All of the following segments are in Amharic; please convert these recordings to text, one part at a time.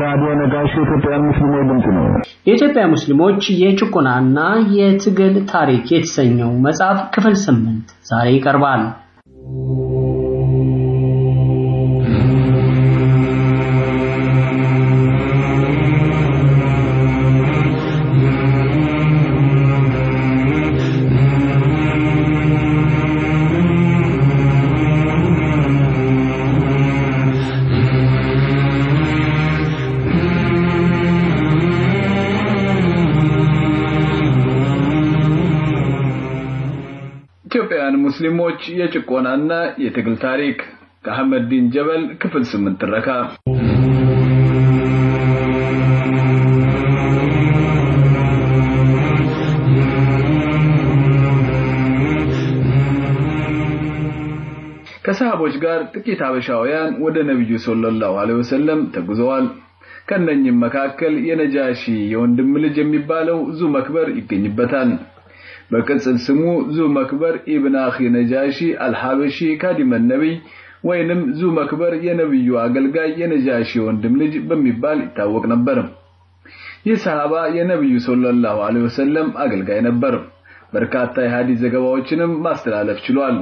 ራዲዮ ነጋሽ የኢትዮጵያ ሙስሊሞች ድምፅ ነው። የኢትዮጵያ ሙስሊሞች የጭቆናና የትግል ታሪክ የተሰኘው መጽሐፍ ክፍል ስምንት ዛሬ ይቀርባል። ሙስሊሞች የጭቆናና የትግል ታሪክ ከአህመድ ዲን ጀበል ክፍል ስምንት ትረካ ከሰሃቦች ጋር ጥቂት ሀበሻውያን ወደ ነብዩ ሰለላሁ ዐለይሂ ወሰለም ተጉዘዋል። ከነኝም መካከል የነጃሺ የወንድም ልጅ የሚባለው ዙ መክበር ይገኝበታል። በቅጽል ስሙ ዙ መክበር ኢብን አኺ ነጃሺ አልሐበሺ ካዲመ ነቢይ ወይንም ዙ መክበር የነብዩ አገልጋይ የነጃሺ ወንድም ልጅ በሚባል ይታወቅ ነበር። ይህ ሰሃባ የነብዩ ሰለላሁ ዐለይሂ ወሰለም አገልጋይ ነበር። በርካታ የሐዲስ ዘገባዎችንም ማስተላለፍ ችሏል።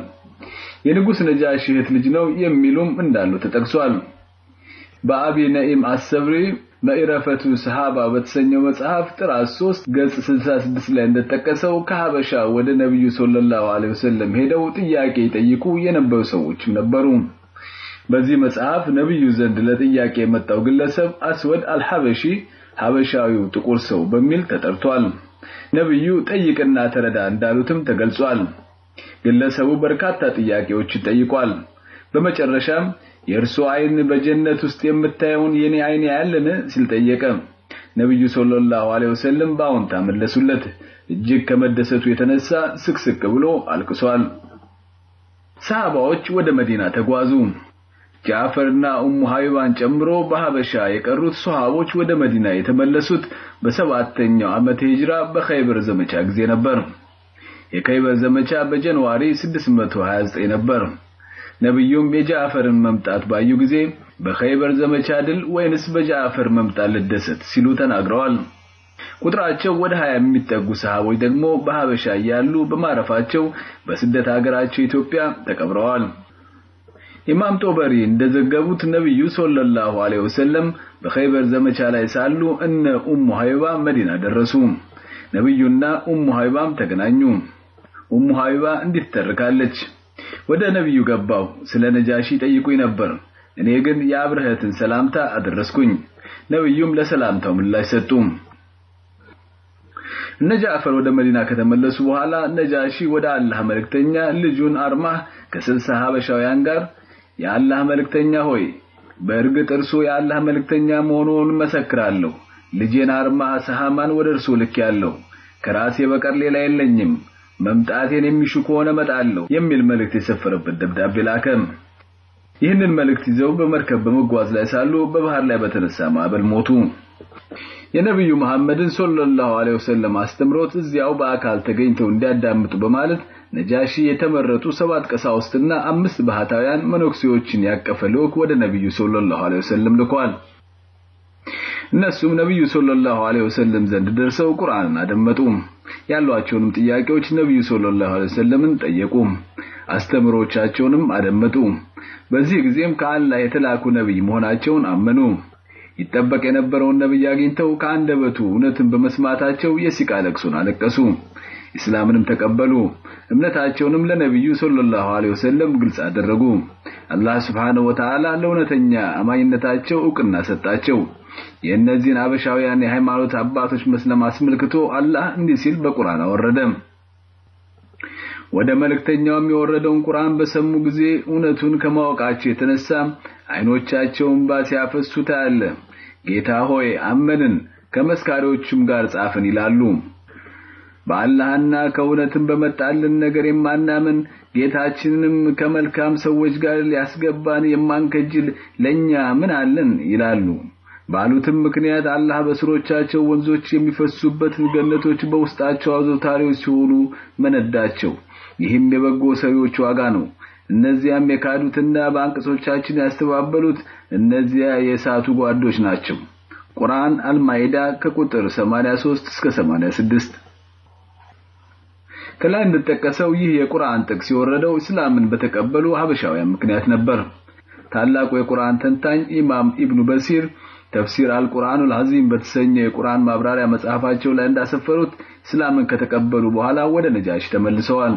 የንጉስ ነጃሺ እህት ልጅ ነው የሚሉም እንዳሉ ተጠቅሷል። በአቢ ነኢም አሰብሪ መኢረፈቱ ሰሃባ በተሰኘው መጽሐፍ ጥራት 3 ገጽ 66 ላይ እንደተጠቀሰው ከሀበሻ ወደ ነብዩ ሰለላሁ ዐለይሂ ወሰለም ሄደው ጥያቄ ይጠይቁ የነበሩ ሰዎችም ነበሩ። በዚህ መጽሐፍ ነብዩ ዘንድ ለጥያቄ የመጣው ግለሰብ አስወድ አልሐበሺ ሀበሻዊው ጥቁር ሰው በሚል ተጠርቷል። ነብዩ ጠይቅና ተረዳ እንዳሉትም ተገልጿል። ግለሰቡ በርካታ ጥያቄዎችን ጠይቋል። በመጨረሻም የእርሱ አይን በጀነት ውስጥ የምታየውን የኔ አይን ያያልን ሲል ጠየቀ። ነብዩ ሰለላሁ ዐለይሂ ወሰለም በአዎንታ መለሱለት። እጅግ ከመደሰቱ የተነሳ ስቅስቅ ብሎ አልቅሷል። ሰሃባዎች ወደ መዲና ተጓዙ። ጃፈርና ኡሙ ሀቢባን ጨምሮ በሀበሻ የቀሩት ሷሃቦች ወደ መዲና የተመለሱት በሰባተኛው ዓመተ ሂጅራ በኸይበር ዘመቻ ጊዜ ነበር። የኸይበር ዘመቻ በጃንዋሪ 629 ነበር። ነብዩም የጃፈርን መምጣት ባዩ ጊዜ በኸይበር ዘመቻ ድል ወይንስ በጃፈር መምጣት ልደሰት ሲሉ ተናግረዋል። ቁጥራቸው ወደ 20 የሚጠጉ ሰሃቦች ደግሞ በሀበሻ ያሉ በማረፋቸው በስደት ሀገራቸው ኢትዮጵያ ተቀብረዋል። ኢማም ጦበሪ እንደዘገቡት ነብዩ ሰለላሁ ዐለይሂ ወሰለም በኸይበር ዘመቻ ላይ ሳሉ እነ ኡሙ ሀይባ መዲና ደረሱ። ነብዩና ኡሙ ሀይባም ተገናኙ። ኡሙ ሀይባ እንዲህ ትተርካለች። ወደ ነብዩ ገባው ስለ ነጃሺ ጠይቁኝ ነበር። እኔ ግን የአብረህትን ሰላምታ አደረስኩኝ። ነብዩም ለሰላምታው ምላሽ ሰጡ እነ ጃዕፈር ወደ መዲና ከተመለሱ በኋላ ነጃሺ ወደ አላህ መልእክተኛ ልጁን አርማህ ከስልሳ ሀበሻውያን ጋር የአላህ መልእክተኛ ሆይ በእርግጥ እርሱ የአላህ መልእክተኛ መሆኑን መሰክራለሁ። ልጄን አርማህ ሰሃማን ወደ እርሱ ልኬያለሁ። ከራሴ በቀር ሌላ የለኝም መምጣቴን የሚሹ ከሆነ መጣለሁ የሚል መልእክት የሰፈረበት ደብዳቤ ላከ። ይህንን መልእክት ይዘው በመርከብ በመጓዝ ላይ ሳሉ በባህር ላይ በተነሳ ማዕበል ሞቱ። የነብዩ መሐመድን ሰለላሁ ዐለይሂ ወሰለም አስተምሮት እዚያው በአካል ተገኝተው እንዲያዳምጡ በማለት ነጃሺ የተመረጡ ሰባት ቀሳውስትና አምስት ባህታውያን መነኩሴዎችን ያቀፈ ልዑክ ወደ ነብዩ ሰለላሁ ዐለይሂ ወሰለም ልኳል። እነሱም ነብዩ ሰለላሁ ዐለይሂ ወሰለም ዘንድ ደርሰው ቁርአንን አደመጡ። ያሏቸውንም ጥያቄዎች ነብዩ ሰለላሁ ዐለይሂ ወሰለምን ጠየቁ። አስተምሮቻቸውንም አደመጡ። በዚህ ጊዜም ከአላህ የተላኩ ነብይ መሆናቸውን አመኑ። ይጠበቅ የነበረውን ነብይ አግኝተው ከአንደበቱ እውነትን በመስማታቸው የሲቃ ለቅሶን አለቀሱ። ኢስላምንም ተቀበሉ። እምነታቸውንም ለነብዩ ሰለላሁ ዐለይሂ ወሰለም ግልጽ አደረጉ። አላህ Wa Ta'ala ለእውነተኛ አማኝነታቸው ዕውቅና ሰጣቸው። የእነዚህን አበሻውያን የሃይማኖት አባቶች መስለም አስመልክቶ አላህ እንዲህ ሲል በቁርአን አወረደ። ወደ መልእክተኛውም የወረደውን ቁርአን በሰሙ ጊዜ እውነቱን ከማወቃቸው የተነሳ አይኖቻቸውን እንባ ሲያፈሱ ታያለ። ጌታ ሆይ አመንን ከመስካሪዎችም ጋር ጻፍን ይላሉ። በአላህና ከእውነትም በመጣልን ነገር የማናምን ጌታችንንም ከመልካም ሰዎች ጋር ሊያስገባን የማንከጅል ለኛ ምን አለን ይላሉ። ባሉትም ምክንያት አላህ በስሮቻቸው ወንዞች የሚፈሱበት ገነቶች በውስጣቸው አዘውታሪዎች ሲሆኑ መነዳቸው። ይህም የበጎ ሰሪዎች ዋጋ ነው። እነዚያም የካዱትና በአንቀጾቻችን ያስተባበሉት እነዚያ የእሳቱ ጓዶች ናቸው። ቁርአን አልማይዳ ከቁጥር 83 እስከ 86 ከላይ እንደተጠቀሰው ይህ የቁርአን ጥቅስ የወረደው እስላምን በተቀበሉ ሀበሻውያን ምክንያት ነበር። ታላቁ የቁርአን ተንታኝ ኢማም ኢብኑ በሲር ተፍሲር አልቁርአኑል አዚም በተሰኘ የቁርአን ማብራሪያ መጽሐፋቸው ላይ እንዳሰፈሩት እስላምን ከተቀበሉ በኋላ ወደ ነጃሽ ተመልሰዋል።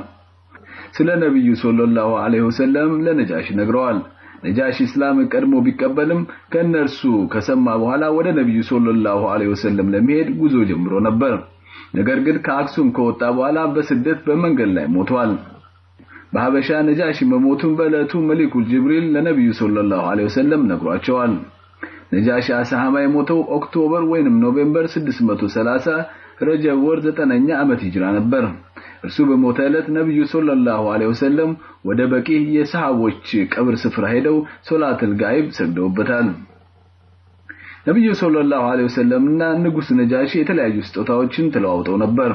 ስለ ነብዩ ሰለላሁ ዐለይሂ ወሰለም ለነጃሽ ነግረዋል። ነጃሽ እስላምን ቀድሞ ቢቀበልም ከነርሱ ከሰማ በኋላ ወደ ነብዩ ሰለላሁ ዐለይሂ ወሰለም ለመሄድ ጉዞ ጀምሮ ነበር። ነገር ግን ከአክሱም ከወጣ በኋላ በስደት በመንገድ ላይ ሞቷል። በሐበሻ ነጃሺ መሞቱን በዕለቱ መሊኩል ጅብሪል ለነብዩ ሰለላሁ ዐለይሂ ወሰለም ነግሯቸዋል። ነጃሺ አሳሃማ የሞተው ኦክቶበር ወይንም ኖቬምበር 630 ረጀብ ወር ዘጠነኛ ዓመት ሂጅራ ነበር። እርሱ በሞተ ዕለት ነብዩ ሰለላሁ ዐለይሂ ወሰለም ወደ በቂ የሰሃቦች ቀብር ስፍራ ሄደው ሶላተል ጋይብ ሰግደውበታል። ነብዩ ሰለላሁ ዐለይሂ ወሰለምና ንጉስ ነጃሺ የተለያዩ ስጦታዎችን ተለዋውጠው ነበር።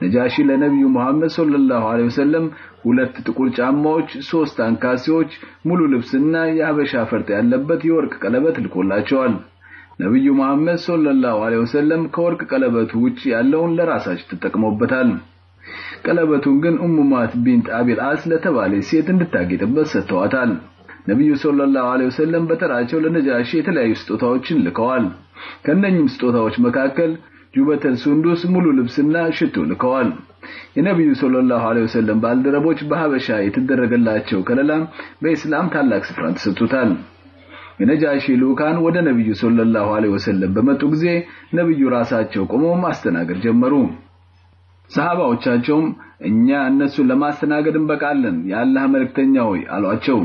ነጃሺ ለነብዩ መሐመድ ሰለላሁ ዐለይሂ ወሰለም ሁለት ጥቁር ጫማዎች፣ ሶስት አንካሴዎች፣ ሙሉ ልብስና የሀበሻ ፈርጥ ያለበት የወርቅ ቀለበት ልኮላቸዋል። ነብዩ መሐመድ ሰለላሁ ዐለይሂ ወሰለም ከወርቅ ቀለበቱ ውጪ ያለውን ለራሳቸው ተጠቅመውበታል። ቀለበቱን ግን ኡሙማት ቢንት አቢል አስ ለተባለች ሴት እንድታጌጥበት ሰጥተዋታል። ነብዩ ሰለላሁ ዐለይሂ ወሰለም በተራቸው ለነጃሺ የተለያዩ ስጦታዎችን ልከዋል። ከነኚህም ስጦታዎች መካከል ጁበተል ሱንዱስ ሙሉ ልብስና ሽቱ ልከዋል። የነብዩ ሰለላሁ ዐለይሂ ወሰለም ባልደረቦች በሐበሻ የተደረገላቸው ከለላ በእስላም ታላቅ ስፍራን ተሰጥቶታል። የነጃሺ ልኡካን ወደ ነብዩ ሰለላሁ ዐለይሂ ወሰለም በመጡ ጊዜ ነብዩ ራሳቸው ቆመው ማስተናገድ ጀመሩ። ሰሃባዎቻቸውም እኛ እነሱን ለማስተናገድ እንበቃለን የአላህ መልእክተኛ ሆይ አሏቸው።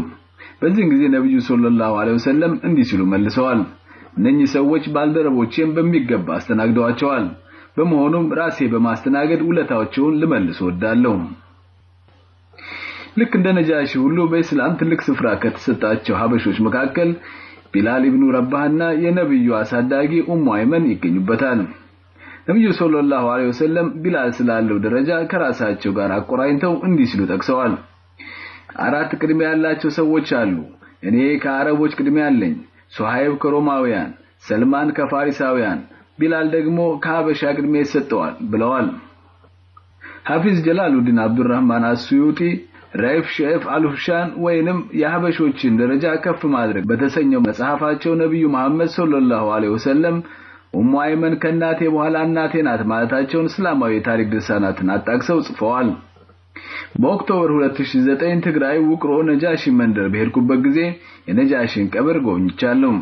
በዚህን ጊዜ ነብዩ ሰለላሁ ዐለይሂ ወሰለም እንዲህ ሲሉ መልሰዋል። እነኚህ ሰዎች ባልደረቦቼን በሚገባ አስተናግደዋቸዋል። በመሆኑም ራሴ በማስተናገድ ውለታቸውን ልመልስ ወዳለሁ። ልክ እንደ ነጃሺ ሁሉ በእስላም ትልቅ ስፍራ ከተሰጣቸው ሀበሾች መካከል ቢላል ኢብኑ ረባህና የነብዩ አሳዳጊ ኡሙ አይመን ይገኙበታል። ነብዩ ሰለላሁ ዐለይሂ ወሰለም ቢላል ስላለው ደረጃ ከራሳቸው ጋር አቆራኝተው እንዲህ ሲሉ ጠቅሰዋል። አራት ቅድሚያ ያላቸው ሰዎች አሉ። እኔ ከአረቦች ቅድሚያ አለኝ። ሱሃይብ ከሮማውያን፣ ሰልማን ከፋሪሳውያን፣ ቢላል ደግሞ ከሀበሻ ቅድሚያ ይሰጠዋል ብለዋል። ሐፊዝ ጀላሉዲን አብዱራህማን አስዩጢ ራይፍ ሸፍ አልሁሻን ወይንም የሀበሾችን ደረጃ ከፍ ማድረግ በተሰኘው መጽሐፋቸው ነብዩ መሐመድ ሰለላሁ ዐለይሂ ወሰለም ኡሙ አይመን ከእናቴ በኋላ እናቴ ናት ማለታቸውን እስላማዊ የታሪክ ድርሳናትን አጣቅሰው ጽፈዋል። በኦክቶበር 2009 ትግራይ ውቅሮ ነጃሺ መንደር በሄድኩበት ጊዜ የነጃሺን ቀብር ጎብኝቻለሁ።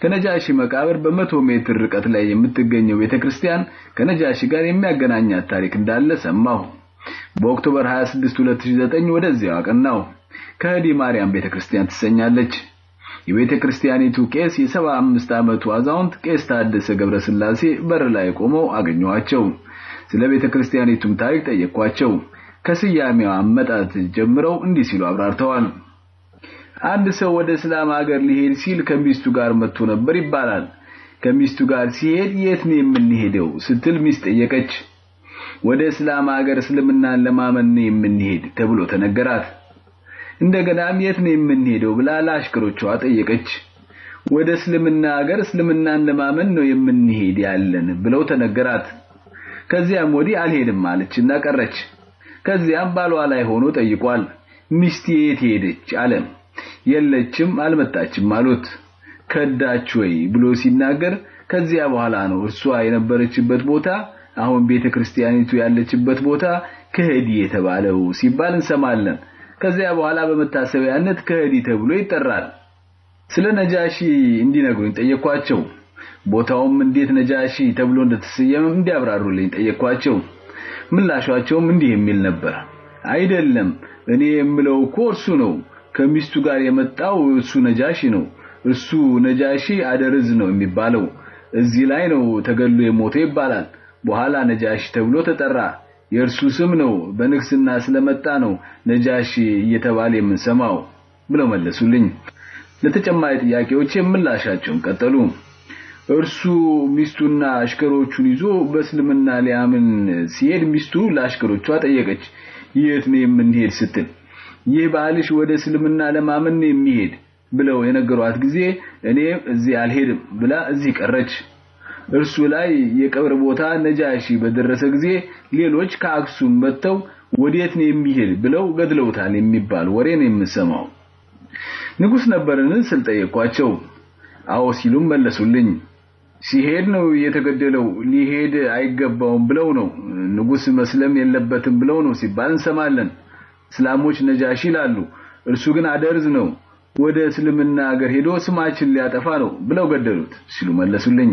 ከነጃሺ መቃብር በመቶ ሜትር ርቀት ላይ የምትገኘው ቤተክርስቲያን ከነጃሺ ጋር የሚያገናኛት ታሪክ እንዳለ ሰማሁ። በኦክቶበር 26 2009 ወደዚያው አቀናው። ከህዲ ማርያም ቤተክርስቲያን ትሰኛለች። የቤተክርስቲያኒቱ ቄስ የ75 ዓመቱ አዛውንት ቄስ ታደሰ ገብረስላሴ በር ላይ ቆመው አገኘኋቸው። ስለ ቤተክርስቲያኒቱም ታሪክ ጠየቅኳቸው። ከስያሜው አመጣጥ ጀምረው እንዲህ ሲሉ አብራርተዋል። አንድ ሰው ወደ እስላም ሀገር ሊሄድ ሲል ከሚስቱ ጋር መጥቶ ነበር ይባላል። ከሚስቱ ጋር ሲሄድ የት ነው የምንሄደው ስትል ሚስት ጠየቀች። ወደ እስላም ሀገር እስልምናን ለማመን ነው የምንሄድ ተብሎ ተነገራት። እንደገናም የት ነው የምንሄደው ብላ ለአሽከሮቿ ጠየቀች። ወደ እስልምና ሀገር እስልምናን ለማመን ነው የምንሄድ ያለን ብለው ተነገራት። ከዚያም ወዲህ አልሄድም አለችና ቀረች። ከዚያም ባሏ ላይ ሆኖ ጠይቋል። ሚስቴ የት ሄደች አለ። የለችም አልመጣችም አሉት። ከዳች ወይ ብሎ ሲናገር ከዚያ በኋላ ነው እርሷ የነበረችበት ቦታ አሁን ቤተክርስቲያኒቱ ያለችበት ቦታ ከህዲ የተባለው ሲባል እንሰማለን። ከዚያ በኋላ በመታሰቢያነት ከህዲ ተብሎ ይጠራል። ስለ ነጃሺ እንዲነግሩኝ ጠየኳቸው። ቦታውም እንዴት ነጃሺ ተብሎ እንደተሰየመ እንዲያብራሩልኝ ጠየኳቸው። ምላሻቸውም እንዲህ የሚል ነበር። አይደለም እኔ የምለው እኮ እርሱ ነው። ከሚስቱ ጋር የመጣው እሱ ነጃሺ ነው። እሱ ነጃሺ አደርዝ ነው የሚባለው። እዚህ ላይ ነው ተገሎ የሞተ ይባላል። በኋላ ነጃሺ ተብሎ ተጠራ። የእርሱ ስም ነው። በንግስና ስለመጣ ነው ነጃሺ እየተባለ የምንሰማው ብለው መለሱልኝ። ለተጨማሪ ጥያቄዎች ምላሻቸውን ቀጠሉ። እርሱ ሚስቱና አሽከሮቹን ይዞ በእስልምና ሊያምን ሲሄድ ሚስቱ ለአሽከሮቿ ጠየቀች፣ የት ነው የምንሄድ ስትል ይህ ባልሽ ወደ እስልምና ለማመን የሚሄድ ብለው የነገሯት ጊዜ እኔ እዚህ አልሄድም ብላ እዚህ ቀረች። እርሱ ላይ የቀብር ቦታ ነጃሺ በደረሰ ጊዜ ሌሎች ከአክሱም መጥተው ወዴት ነው የሚሄድ ብለው ገድለውታል የሚባል ወሬ ነው የምሰማው። ንጉስ ነበርን ስል ጠየኳቸው። አዎ ሲሉም መለሱልኝ። ሲሄድ ነው የተገደለው፣ ሊሄድ አይገባውም ብለው ነው። ንጉስ መስለም የለበትም ብለው ነው ሲባል እንሰማለን። እስላሞች ነጃሺ ይላሉ፣ እርሱ ግን አደርዝ ነው ወደ እስልምና ሀገር ሄዶ ስማችን ሊያጠፋ ነው ብለው ገደሉት ሲሉ መለሱልኝ።